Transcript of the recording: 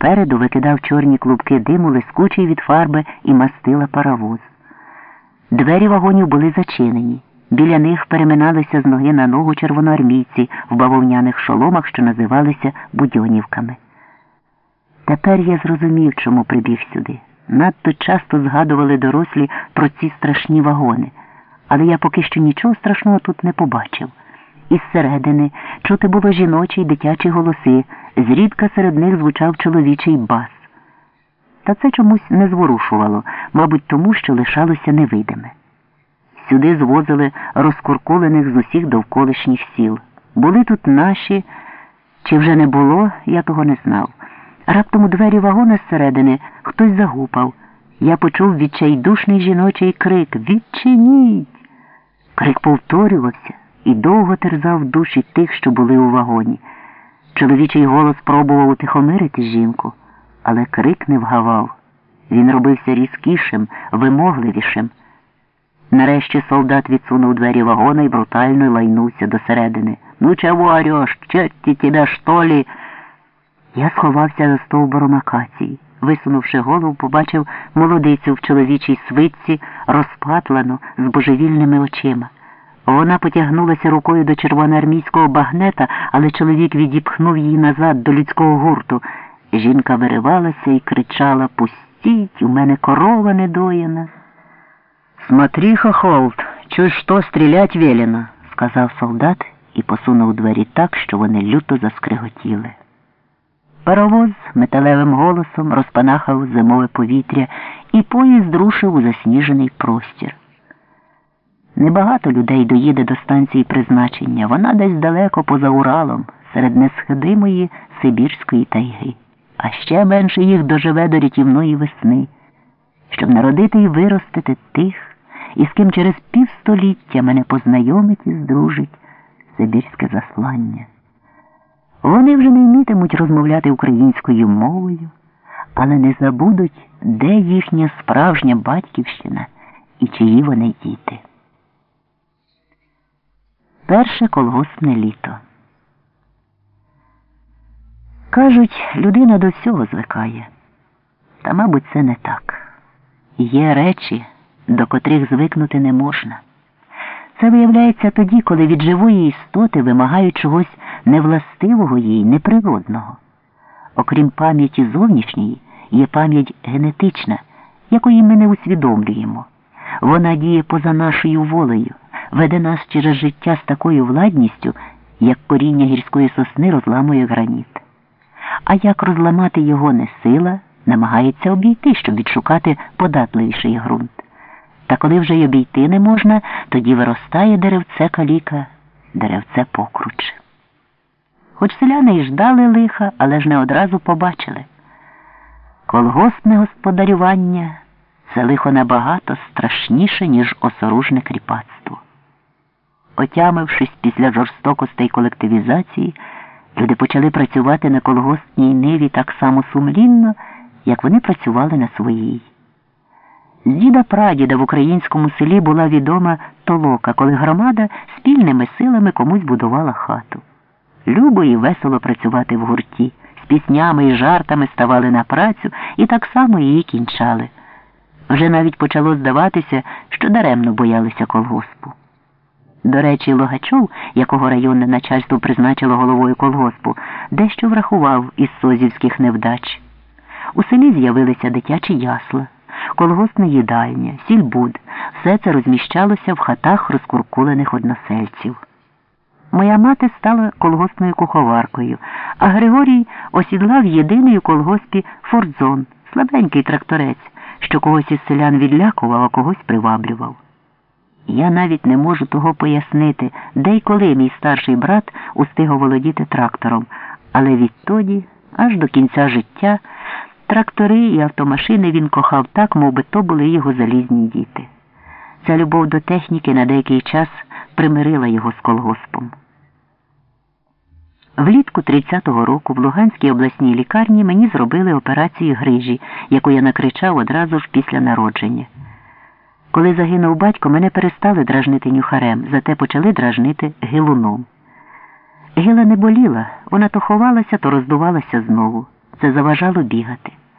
Попереду викидав чорні клубки диму, лискучий від фарби і мастила паровоз. Двері вагонів були зачинені. Біля них переминалися з ноги на ногу червоноармійці в бавовняних шоломах, що називалися будьонівками. Тепер я зрозумів, чому прибіг сюди. Надто часто згадували дорослі про ці страшні вагони, але я поки що нічого страшного тут не побачив. Із середини чути було жіночі й дитячі голоси, зрідка серед них звучав чоловічий бас. Та це чомусь не зворушувало, мабуть, тому що лишалося невидиме. Сюди звозили розкуркулених з усіх довколишніх сіл. Були тут наші, чи вже не було, я того не знав. Раптом у двері вагона зсередини хтось загупав. Я почув відчайдушний жіночий крик Відчиніть. Крик повторювався і довго терзав душі тих, що були у вагоні. Чоловічий голос пробував утихомирити жінку, але крик не вгавав. Він робився різкішим, вимогливішим. Нарешті солдат відсунув двері вагона і брутально лайнувся досередини. Ну чого ореш? Черті тебе, що ли? Я сховався за стовбуром акації. Висунувши голову, побачив молодицю в чоловічій свитці, розпатлану, з божевільними очима. Вона потягнулася рукою до червоноармійського багнета, але чоловік відіпхнув її назад до людського гурту. Жінка виривалася і кричала Пустіть, у мене корова недоїна. Смотри, хохолд, чуєш що стрілять велено, сказав солдат і посунув двері так, що вони люто заскриготіли. Паровоз металевим голосом розпанахав зимове повітря, і поїзд рушив у засніжений простір. Небагато людей доїде до станції призначення. Вона десь далеко поза Уралом, серед несхидимої Сибірської тайги. А ще менше їх доживе до рятівної весни, щоб народити і виростити тих, із ким через півстоліття мене познайомить і здружить Сибірське заслання. Вони вже не вмітимуть розмовляти українською мовою, але не забудуть, де їхня справжня батьківщина і чиї вони діти. Перше колгоспне літо. Кажуть, людина до всього звикає. Та, мабуть, це не так. Є речі, до котрих звикнути не можна. Це виявляється тоді, коли від живої істоти вимагають чогось невластивого їй, неприродного. Окрім пам'яті зовнішньої, є пам'ять генетична, якої ми не усвідомлюємо. Вона діє поза нашою волею, веде нас через життя з такою владністю, як коріння гірської сосни розламує граніт. А як розламати його не сила, намагається обійти, щоб відшукати податливіший ґрунт. Та коли вже й обійти не можна, тоді виростає деревце каліка, деревце покруч. Хоч селяни й ждали лиха, але ж не одразу побачили. Колгоспне господарювання це лихо набагато страшніше, ніж осоружне кріпацтво. Отямившись після жорстокостей колективізації, люди почали працювати на колгоспній ниві так само сумлінно, як вони працювали на своїй. З діда прадіда в українському селі була відома толока, коли громада спільними силами комусь будувала хату. Любо і весело працювати в гурті, з піснями і жартами ставали на працю і так само її кінчали. Вже навіть почало здаватися, що даремно боялися колгоспу. До речі, Логачов, якого районне начальство призначило головою колгоспу, дещо врахував із созівських невдач. У селі з'явилися дитячі ясла, колгоспна їдальня, сільбуд. Все це розміщалося в хатах розкуркулених односельців. Моя мати стала колгоспною куховаркою, а Григорій осідлав єдиний у колгоспі фордзон, слабенький тракторець, що когось із селян відлякував, а когось приваблював. Я навіть не можу того пояснити, де й коли мій старший брат устиг оволодіти трактором, але відтоді, аж до кінця життя, трактори і автомашини він кохав так, мов би то були його залізні діти. Ця любов до техніки на деякий час примирила його з колгоспом. Влітку 30-го року в Луганській обласній лікарні мені зробили операцію грижі, яку я накричав одразу ж після народження. Коли загинув батько, мене перестали дражнити нюхарем, зате почали дражнити гилуном. Гила не боліла, вона то ховалася, то роздувалася знову. це заважало бігати.